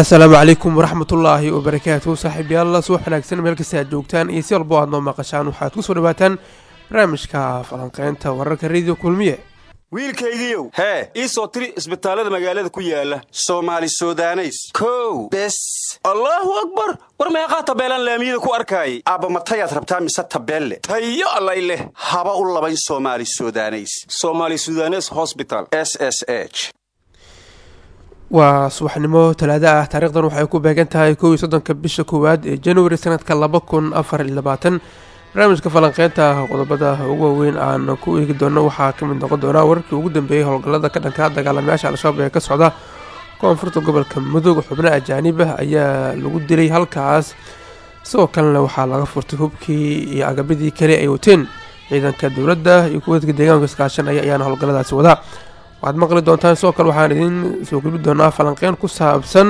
asalaamu calaykum waraxmatullaahi wabarakaatu saaxiibyaal subax wanaagsan meel kasta aad joogtaan iyo si walbo aad noo maqashaan waxaad ku soo dhawaataan barnaamijka falanqeynta wararka radio kulmiye. Wiilkaygiiow hee ii soo tiri isbitaallada magaalada ku yaalla soomaali sudaneys. Kow bes. Allaahu akbar! War meeqaa tabeelaan laamiyada ku arkaayay? Aabbamatayaad rabtaa mise tabeelle? Tayo allay leh. Haba u labayn soomaali sudaneys. Soomaali sudanes hosbital s s h waa subaxnimo talaado ah taarikhdan waxay ku beegan tahay kow iyo soddonka bisha koowaad ee januari sanadka laba kun afar iyo labaatan. Barnaamijka falanqeynta qodobada ugu waaweyn aan ku eegi doono waxaa ka mid noqon doona wararkii ugu dambeeyay howlgallada ka dhanka dagaalamayaasha al-shabaab ee ka socda. Koonfurta gobolka mudug xubno ajaanib ah ayaa lagu dilay halkaas. Sidoo kalena waxaa laga furtay hubkii iyo agabadii kale ay wateen. Ciidanka dowladda iyo kuwadka deegaanka iskaashanaya ayaana howlgalladaasi wadaa waxaad maqli doontaan sidoo kale waxaan idiin soo gudbi doonaa falanqeyn ku saabsan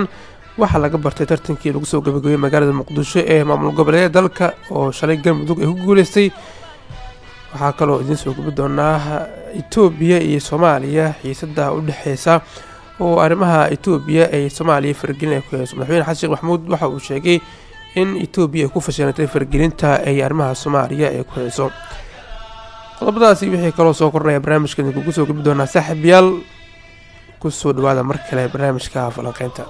waxaa laga bartay tartankii lagu soo gabagabeyey magaalada muqdisho ee maamul goboleed dalka oo shalay galmudug ay ku guuleystay. Waxaa kaloo idiin soo gudbi doonaa etoobiya iyo soomaaliya xiisada u dhexeysa oo arrimaha etoobiya ay soomaaliya fargelin ay ku heyso madaxweyne xasan sheekh maxamuud waxa uu sheegay in etoobiya ay ku fashilantay fargelinta ay arrimaha soomaaliya ay ku heyso qodobadaasi wixii kaloo soo kordhaya barnaamijka idinkugu soo gudbi doonaa saaxiibyaal ku soo dhawaada mar kale barnaamijka falanqeynta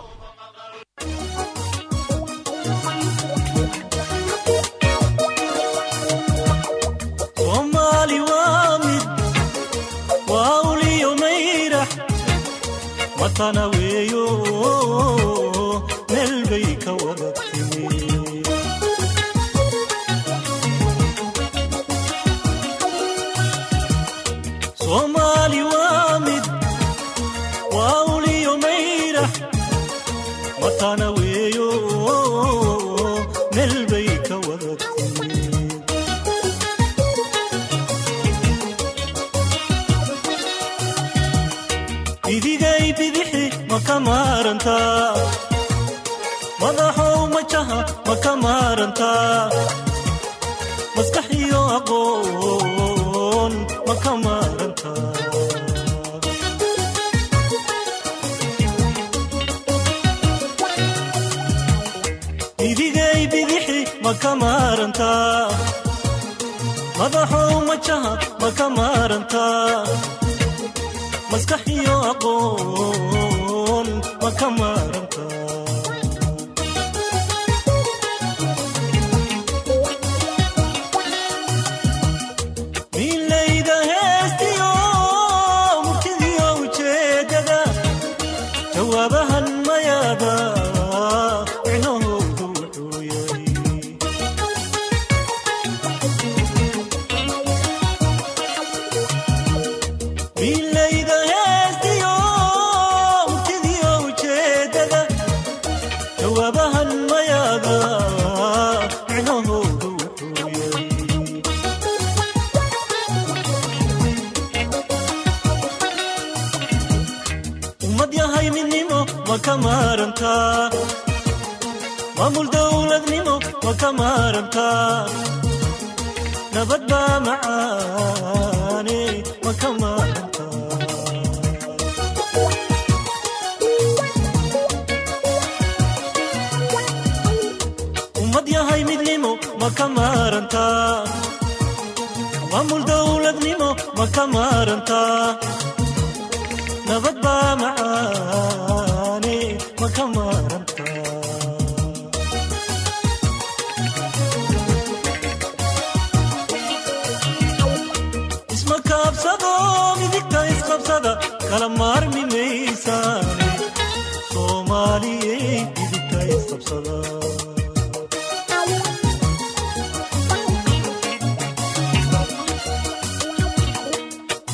watana bidixi ma ka maarantaa madaxow majaha ma ka maarantaa maskax iyo aqoon ma ka maarantaa bidigay bidixi ma ka maarantaa madaxow majaha ma ka maarantaa aqoon ma ka maarantaa nabad baa macaane ma ka maarantaa ummad yahay midnimo ma ka maarantaa maamul dowladnimo ma ka maarantaa kala maarmi maysaane soomaaliyey midigta isqabsada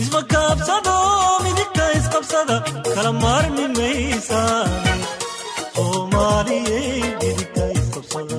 isma kaabsado midigta isqabsada kala maarmi maysaane soomaaliyey midigta isqabsada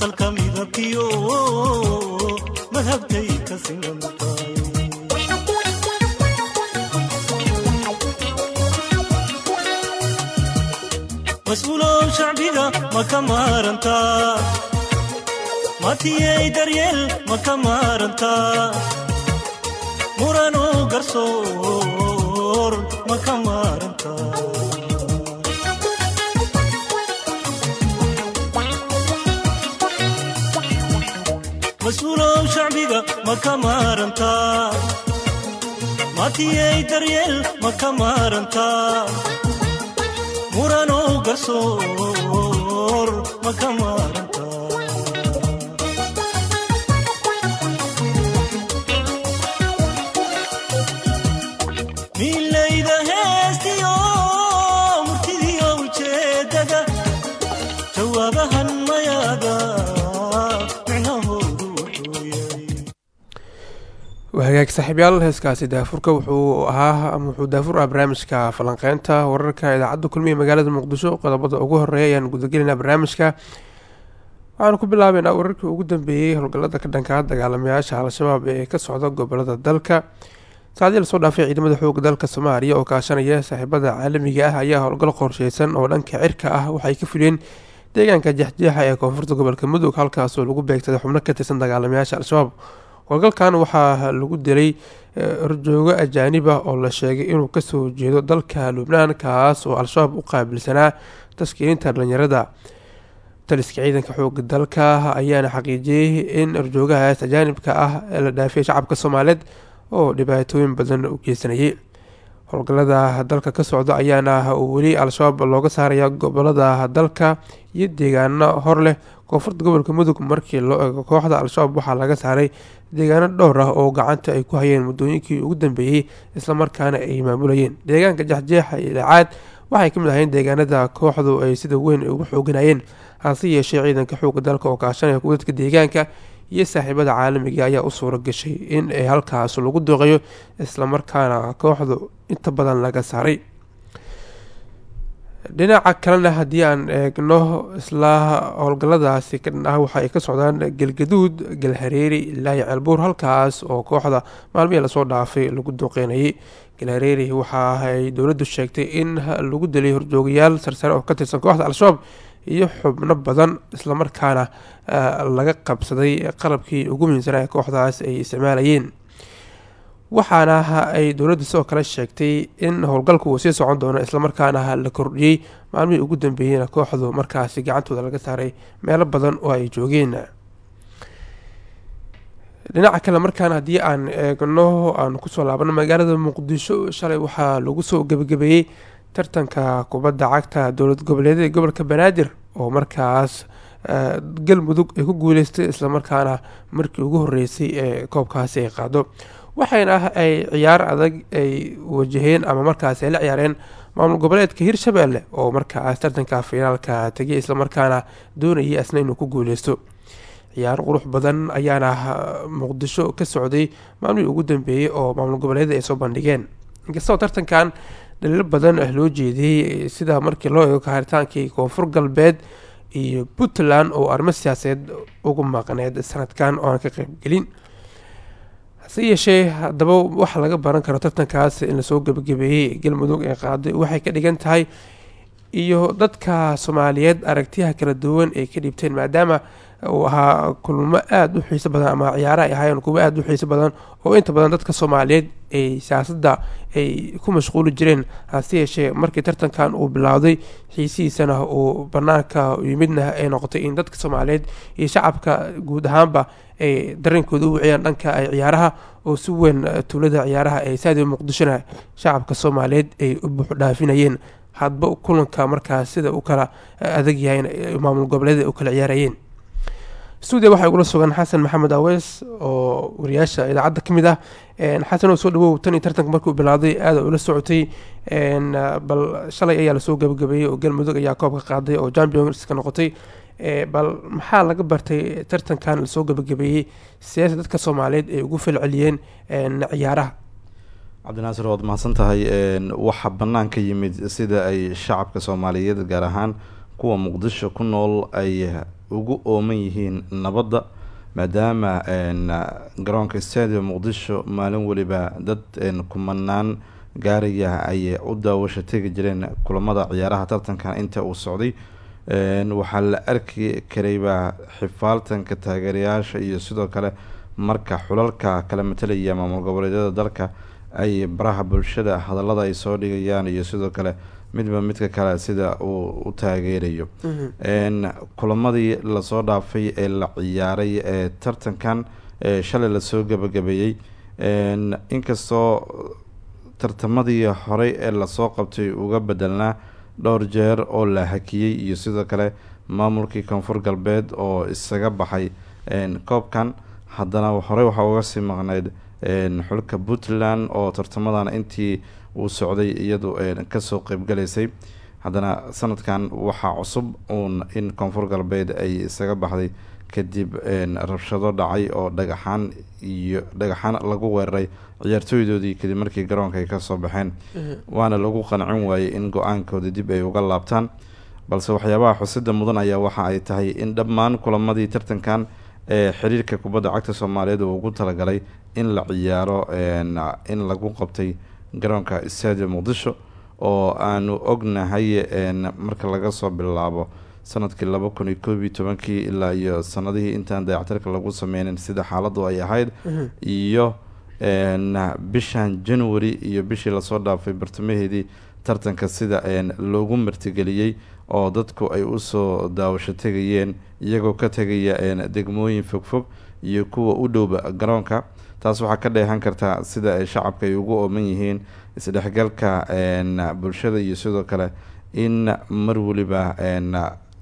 asalka midabkiyo madhabtay ka siman tahay mas'uulow shacbiga ma ka maarantaa matiyey daryeel ma ka maarantaa murano garsoor ma ka maarantaa daryeel ma ka maarantaa murano garsoor hagaag saaxiibyaal heeskaasi daafurka wuxuu ahaa ama wuxuu daafur ah barnaamijka falanqeynta wararka idaacadda kulmiya magaalada muqdisho. Qodobada ugu horreeya ayaan gudagelinaa barnaamijka. Waxaanu ku bilaabeynaa wararkii ugu dambeeyey howlgallada ka dhanka dagaalamayaasha al-shabaab ee ka socda gobollada dalka. Saacadii la soo dhaafay ciidamada xooga dalka soomaaliya oo kaashanaya saaxiibada caalamiga ah ayaa howlgal qorsheysan oo dhanka cirka ah waxay ka fuliyeen deegaanka jeexjeexa ee koonfurta gobolka mudug halkaasoo lagu beegsaday xubno ka tirsan dagaalamayaasha al-shabaab howlgalkan waxaa lagu dilay horjoogo ajaanib ah oo la sheegay inuu ka soo jeedo dalka lubnaan kaas oo al-shabaab u qaabilsanaa taskiirinta dhalinyarada taliska ciidanka xooga dalka ayaana xaqiijiyey in horjoogahaas ajaanibka ah ee la dhaafiyay shacabka soomaaliyeed oo dhibaatooyin badan u geysanayay. Howlgalada dalka ka socda ayaana weli al-shabaab looga saaraya gobollada dalka iyo deegaano hor leh koonfurta gobolka mudug markii loo eego kooxda al-shabaab waxaa laga saaray deegaano dhowr ah oo gacanta ay ku hayeen muddooyinkii ugu dambeeyey islamarkaana ay maamulayeen. Deegaanka jexjeexa iyo dhacaad waxay ka mid ahayn deegaanada kooxdu ay sida weyn ugu xooganayeen hase yeeshee ciidanka xooga dalka oo kaashanaya kudadka deegaanka iyo saaxiibada caalamiga ayaa u suura gashay in ay halkaas lagu dooqayo islamarkaana kooxdu inta badan laga saaray dhinaca kalena haddii aan eegno isla howlgaladaasi ka dhan ah waxa ay ka socdaan galgaduud galhareeri ilaahi ceelbuur halkaas oo kooxda maalmihii la soo dhaafay lagu duqeynayay galhareeri waxa ay dowladdu sheegtay in lagu dilay horjoogayaal sarsare oo ka tirsan kooxda al-shabaab iyo xubno badan islamarkaana laga qabsaday qalabkii ugu muhiimsanaa ee kooxdaas ay isticmaalayeen waxaana ay dowladda sidoo kale sheegtay in howlgalku uu sii socon doono islamarkaana la kordhiyey maalmihii ugu dambeeyeyna kooxdu markaasi gacantooda laga saaray meelo badan oo ay joogeen. Dhinaca kale markaan haddii aan eegno aan ku soo laabano magaalada muqdisho shalay waxaa lagu soo gebagabeeyey tartanka kubadda cagta dowlad goboleedyada ee gobolka banaadir oo markaas galmudug ay ku guuleystay islamarkaana markii ugu horeysay ee koobkaasi ay qaado waxayna ah ay ciyaar adag ay wajaheen ama markaas ay la ciyaareen maamul goboleedka hirshabelle oo markaas tartanka finaalka tegay islamarkaana doonayay asna inuu ku guuleysto. Ciyaar qurux badan ayaana muqdisho ka socday maalmihii ugu dambeeyey oo maamul goboleedyada ay soo bandhigeen. Inkastoo tartankan dhaliilo badan ah loo jeediyey sida markii loo eego kahaaritaankii koonfur galbeed iyo puntland oo arrimo siyaasadeed ugu maqneed sanadkan oo aan ka qeybgelin hase yeeshee haddaba waxa laga baran karo tartankaas in la soo gebagabeeyey galmudug ee qaaday waxay ka dhigan tahay iyo dadka soomaaliyeed aragtiyaha kala duwan ay ka dhiibteen maadaama ahaa kulmo aada u xiiso badan ama ciyaara ay ahaayeen kuwo aada u xiiso badan oo inta badan dadka soomaaliyeed ay siyaasadda ay ku mashquuli jireen hase yeeshee markii tartankan uu bilowday xiisihiisana uu banaanka yimidna ay noqotay in dadka soomaaliyeed iyo shacabka guud ahaanba ay dareenkooda u wiciyaan dhanka ay ciyaaraha oo si weyn tuulada ciyaaraha ee saadi muqdishona shacabka soomaaliyeed ay u buuxdhaafinayeen hadba kulanka markaas sida u kala adag yahay maamul goboleeda u kala ciyaarayeen stuudia waxaa igula sugan xasan maxamed aweys oo wariyaasha idaacadda ka mid ah. Xasan oo soo dhawow tan iyo tartanka markuu bilowday aada ula socotay. Bal shalay ayaa la soo gabagabeeyey oo galmudug ayaa koobka qaaday oo championska noqotay. Bal maxaa laga bartay tartankan la soo gabagabeeyey siyaasa dadka soomaaliyeed ay ugu falceliyeen ciyaaraha. Cabdinaasir waad mahadsan tahay waxaa banaanka yimid sida ay shacabka soomaaliyeed gaar ahaan kuwa muqdisho ku nool ay ugu ooman yihiin nabadda maadaama garoonka stadium muqdisho maalin weliba dad kumanaan gaaraya ay u daawasho tegi jireen kulamada ciyaaraha tartankan inta uu socday. Waxaa la arki karaybaa xifaaltanka taageerayaasha iyo sidoo kale marka xulalka kala matalaya maamul goboleedyada dalka ay baraha bulshada hadallada ay soo dhigayaan iyo sidoo kale midba midka kale sida uu u taageerayo. Kulamadii la soo dhaafay ee la ciyaaray ee tartankan ee shalay la soo gabagabeeyey inkastoo tartamadii horey ee la soo qabtay uga bedelnaa dhowr jeer oo la hakiyey iyo sidoo kale maamulkii koonfur galbeed oo isaga baxay koobkan haddana horey waxaa uga sii maqneyd xulka puntland oo tartamadan intii uu socday iyadu ka soo qeybgalaysay haddana sanadkan waxaa cusub uun in koonfur galbeed ay isaga baxday. Kadib rabshado dhacay oo dhagaxaan iyo dhagaxaan lagu weeraray. Ciyaartooydoodii kadib markii garoonka ay ka soo baxeen. Waana lagu qancin waayey in go'aankooda dib ay uga laabtaan. Balse waxyaabaha xusida mudan ayaa waxa ay tahay in dhammaan kulamadii tartankan ee xiriirka kubadda cagta soomaaliyeed uu ugu talagalay in la ciyaaro in lagu qabtay garoonka stadium muqdisho oo aanu ognahay marka laga soo bilaabo sannadkii laba kun iyo koob iyo tobankii ilaa iyo sanadihii intaan dayactirka lagu sameynin sida xaaladu ay ahayd iyo bishan january iyo bishii la soo dhaafay bartamaheedii tartanka sida loogu martigeliyey oo dadku ay u soo daawasho tegayeen iyagoo ka tegaya degmooyin fogfog iyo kuwa u dhowba garoonka taas waxaa ka dheehan kartaa sida ay shacabka ay ugu ooman yihiin isdhexgalka bulshada iyo sidoo kale in mar weliba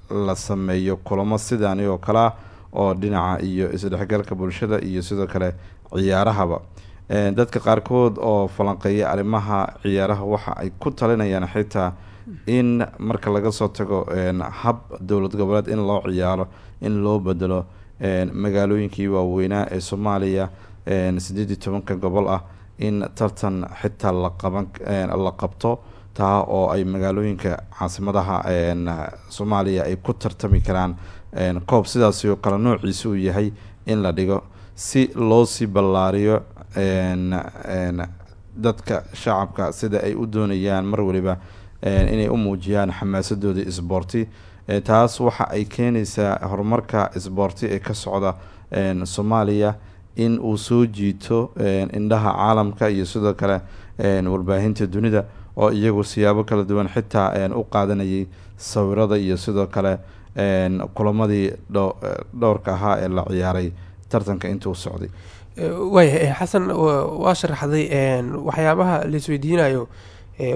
la sameeyo kulamo sidaani oo kale ah oo dhinaca iyo isdhexgalka bulshada iyo sidoo kale ciyaarahaba. Dadka qaarkood oo falanqeeya arrimaha ciyaaraha waxa ay ku talinayaan xitaa in marka laga soo tago hab dowlad goboleed in loo ciyaaro in loo bedelo magaalooyinkii waaweynaa ee soomaaliya sideed iyo tobanka gobol ah in tartan xitaa laqaban la qabto taa oo ay magaalooyinka caasimadaha soomaaliya ay ku tartami karaan koob. Sidaasi oo kale noociisa uu yahay in la dhigo si loo sii ballaariyo dadka shacabka sida ay u doonayaan mar waliba inay u muujiyaan xamaasadooda isboorti taas waxa ay keenaysaa horumarka isboorti ee ka socda soomaaliya in uu soo jiito indhaha caalamka iyo sidoo kale warbaahinta dunida oo iyagu siyaabo kala duwan xitaa u qaadanayay sawirada iyo sidoo kale kulamadii dhowrka ahaa ee la ciyaaray tartanka intuu socday. Waaya xasan waa sharaxday waxyaabaha laisweydiinayo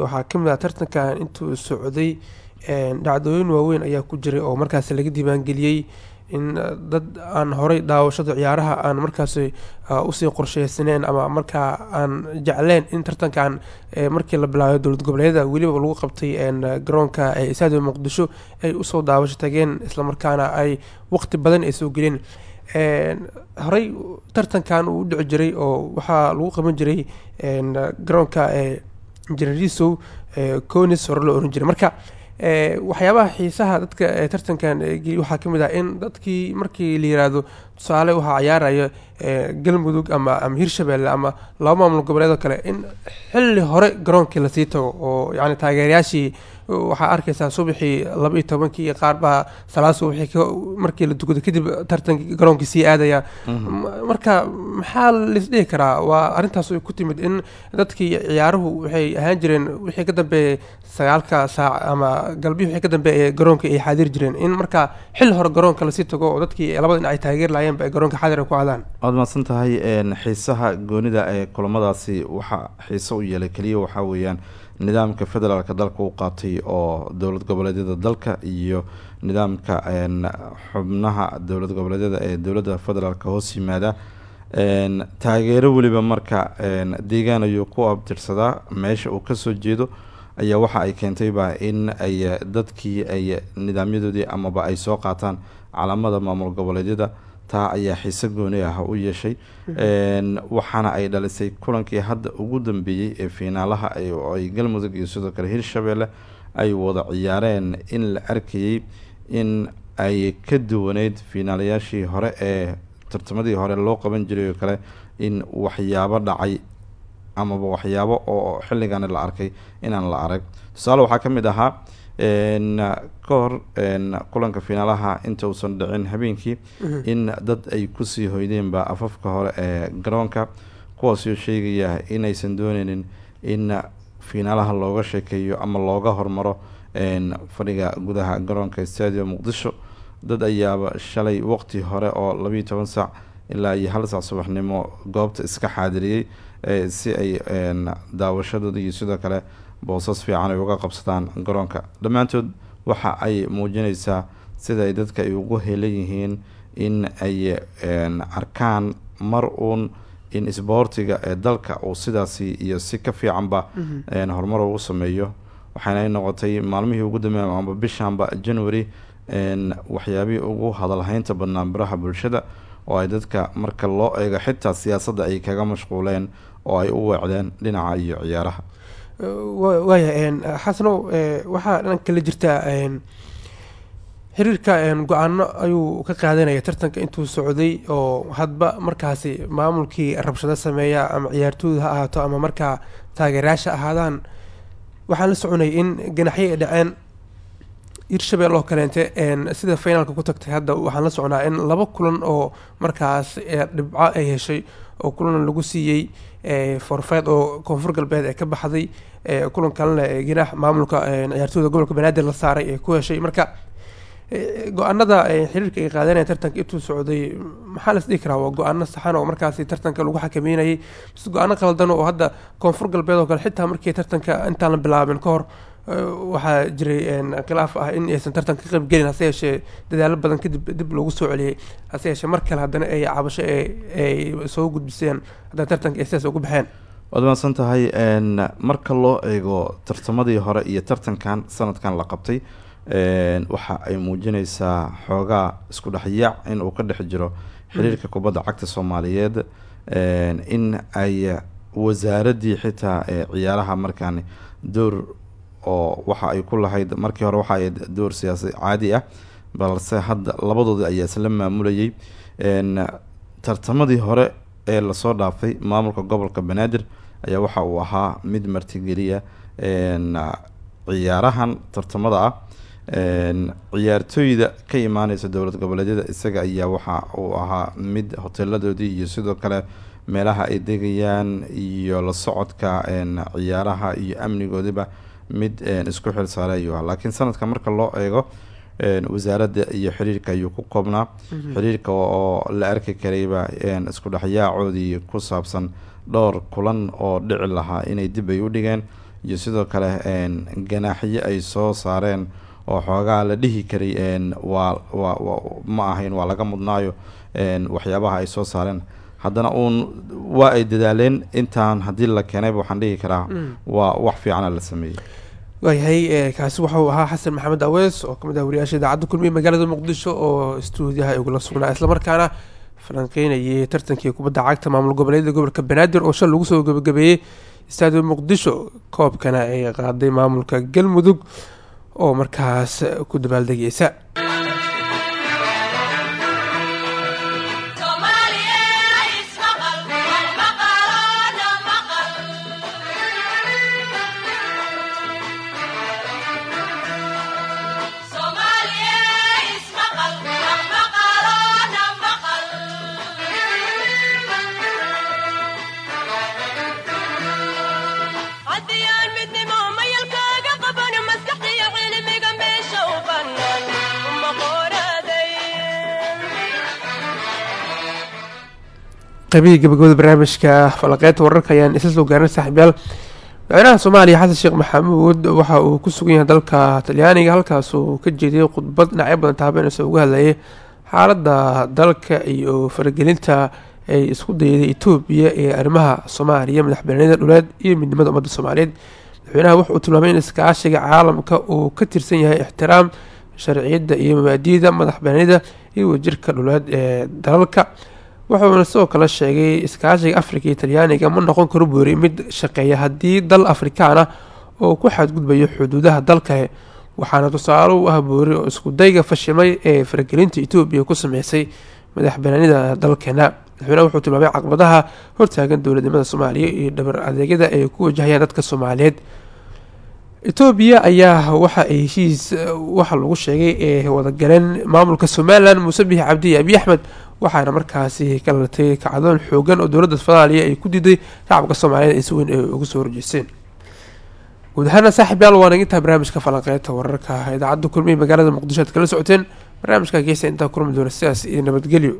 waxaa ka mid ah tartankan intuu socday dhacdooyin waaweyn ayaa ku jiray oo markaas laga diiwaangeliyey in dad aan horey daawashada ciyaaraha aan markaas u sii qorsheysaneen ama markaa aan jecleen in tartankan markii la bilaabay dowlad goboleedyada weliba lagu qabtay garoonka isaado muqdisho ay u soo daawasho tageen islamarkaana ay waqti badan ay soo gelin. Horey tartankan uu dhici jiray oo waxaa lagu qaban jiray garoonka jenerisow conis hore loo oran jiray. Marka waxyaabaha xiisaha dadka tartankan waxaa ka mid ah in dadkii markii la yiraahdo tusaale waxaa ciyaaraya galmudug ama ama hirshabelle ama laba maamul goboleedoo kale in xilli hore garoonkii la sii tago oo yani taageerayaashii waxaa arkaysaa subaxii laba iyo tobankii iyo qaar baa salaad subaxii markii la tukado kadib tartankii garoonkii sii aadaya. Marka maxaa laisdhihi karaa? Waa arrintaas ay ku timid in dadkii ciyaaruhu waxay ahaan jireen wixii ka dambeeyay sagaalka saac ama galbihi wixii ka dambeeya garoonka ay xaadir jireen. In marka xilli hore garoonka la sii tago oo dadkii labada dhinac ay taageer laayeenba ay garoonka xaadir ay ku cadaan waad mahadsan tahay xiisaha goonida ee kulamadaasi waxaa xiise u yeelay keliya waxaa weeyaan nidaamka federaalka dalka u qaatay oo dowlad goboleedyada dalka iyo nidaamka xubnaha dowlad goboleedyada ee dowladda federaalka hoos yimaada. Taageero weliba marka deegaan ayuu ku abtirsadaa meesha uu ka soo jeedo ayaa waxa ay keentayba in ay dadkii ay nidaamyadoodii amaba ay soo qaataan calaamada maamul goboleedyada taa ayaa xiise gooni ah u yeeshay. Een, waxaana ay dhalisay kulankii hadda ugu dambeeyey ee fiinaalaha ay oo ay galmudug iyo sidoo kale hirshabelle ay wada ciyaareen in la arkayey in ay ka duwaneyd fiinaalayaashii hore ee tartamadii hore loo qaban jiray oo kale in waxyaabo dhacay amaba waxyaabo oo xilligani la arkay inaan la arag. Tusaale waxaa ka mid ahaa ka hor een, kulanka fiinaalaha inta uusan dhicin habeenkii in dad ay ku sii hoydeenba afafka hore ee garoonka. Kuwaasoo sheegaya inaysan dooneynin in fiinaalaha looga sheekeeyo ama looga hormaro fadhiga gudaha garoonka stadium muqdisho. Dad ayaaba shalay waqti hore oo labiiyo toban saac ilaa iyo hal saac subaxnimo goobta iska xaadiriyey ee si ay daawashadooda iyo sidoo kale boosas fiican ay uga qabsadaan garoonka. Dhammaantood waxa ay muujineysaa sida ay dadka ay ugu helan yihiin in ay arkaan mar uun in isboortiga ee dalka uu sidaasi iyo si ka fiicanba een, horumar ugu sameeyo. Waxaana ay noqotay maalmihii ugu dambeeyay amba bishanba january waxyaabihii ugu hadalhaynta badnaa baraha bulshada oo ay dadka marka loo eego xitaa siyaasadda ay kaga mashquuleen oo ay u weecdeen dhinaca iyo ciyaaraha waaya ee, waxaa dhan kala jirtaa xiriirka go'aano ayuu ka qaadanaya tartanka intuu socday oo hadba markaasi maamulkii rabshado sameeya ama ciyaartooyda ha ahaato ama markaa taageerayaasha ahaadaan waxaan la soconay in ganaxyo ay dhaceen hirshabelle oo kaleente een, sida finaalka ku tagtay hadda waxaan la soconaa in laba kulan oo markaas dhibco ay heshay oo kulan lagu siiyey ee, forfeed oo koonfur galbeed ee ka baxday kulan kalena ee, ganaax maamulka ciyaartooyda gobolka banaadir la saaray ee ku heshay. Marka ee, go'aanada ee, xiriirka ay qaadanaya tartanka intuu socday maxaa las dhihi karaa? Waa go'aano saxan oo markaasi tartanka lagu xakameynayay. Mise go'aano qaldan oo hadda koonfur galbeed oo kale xitaa markii tartanka intaan la bilaabin ka hor waxaa jiray khilaaf ah in aysan tartanka ka qayb gelin hase yeeshee dadaalo badan kadib dib loogu soo celiyey hase yeeshee mar kale haddana ay cabasho ay soo gudbiseen haddana tartanka ay sidaas ugu baxeen. Waad mahadsan tahay marka loo eego tartamadii hore iyo tartankan sanadkan la qabtay waxa ay muujineysaa xoogaa isku dhexyaac in uu ka dhex jiro xiriirka kubadda cagta soomaaliyeed in ay wasaaraddii xitaa ee ciyaaraha markaan door oo waxa ay ku lahayd markii hore waxa door siyaasi caadi ah balse hadda labadoodii ayaa isla maamulayay. Tartamadii hore ee la soo dhaafay maamulka gobolka banaadir ayaa waxa uu ahaa mid martigeliya ciyaarahan tartamada ah. Ciyaartooyda ka imaaneysa dowlad goboleedyada isaga ayaa waxa uu ahaa mid hoteeladoodii iyo sidoo kale meelaha ay degayaan iyo la socodka ciyaaraha iyo amnigoodiba mid een, isku xil saaray ayuu ahaa. Laakiin sanadka marka loo eego een, wasaaradda iyo xiriirka ayuu ku koobnaa. Xiriirka oo la arki karayba een, isku dhexyaacoodii ku saabsan dhowr kulan oo dhici lahaa inay dib ay u dhigeen. Iyo sidoo kale ganaaxyo ay soo saareen oo xoogaa la dhihi karay waa ma ahayn waa laga mudnaayo waxyaabaha ay soo saareen haddana uun waa ay dadaaleen intaan haddii la keenayba waxaan dhihi karaa waa wax fiicana la sameeyey. Waayahay ee, kaasi waxauu ahaa xasan maxamed awees oo ka mid ah wariyaasha idaacadda kulmiye magaalada muqdisho oo stuudiyaha igula sugnaa. Islamarkaana falanqeynayay tartankii kubadda cagta maamul goboleedyada gobolka banaadir oo shal lagu soo gabagabeeyey istaadiyo muqdisho koobkana ay qaaday maamulka galmudug oo markaas ku dabaaldegeysa qaybihii gabagabada barnaamijka falanqeynta wararka ayaan isla soo gaarin saaxiibyaal. Madaxweynaha soomaaliya xasan sheekh maxamuud waxa uu ku sugan yahay dalka talyaaniga halkaas uu ka jeediyey khudbad dhinacyo badan taabanaysa uga hadlayay xaaladda dalka iyo faragelinta ay isku dayday etoobiya ee arrimaha soomaaliya madaxbanida dhuleed iyo midnimada ummadda soomaaliyeed. Madaxweynaha wuxuu tilmaamay in iskaashiga caalamka uu ka tirsan yahay ixtiraam sharciyadda iyo mabaadi'da madaxbanida iyo wajirka dhuleed ee dalalka wuxuuna sidoo kale sheegay iskaashiga afrika iyo talyaaniga ma noqon karo boori mid shaqeeya. Haddii dal afrikaan ah oo ku xadgudbayo xuduudaha dalkale waxaana tusaale u ah boori oo iskudayga fashilmay ee faragelinta etoobiya ku sameysay madax banaanida dalkeena. Madaxweyneha wuxuu tilmaamay caqabadaha hortaagan dowladnimada soomaaliya iyo dhabar adeegyada ay ku wajahayaan dadka soomaaliyeed. Etoobiya ayaa waxa ay heshiis waxa lagu sheegay ee wadagaleen maamulka somalilan muuse bixi cabdi abiy axmed waxaana markaasi ka lalatay kacdoon xoogan oo dowladda soomaaliya ay ku diiday shacabka soomaaliyeed ay si weyn ay uga soo horjeesteen guud ahaana saaxiib yaal waan intaa barnaamijka falanqeynta wararka idaacadda kulmihi magaalada muqdisho aad kala socoteen. Barnaamijka geesa intaa kulmi doona sidaas iyo nabadgelyo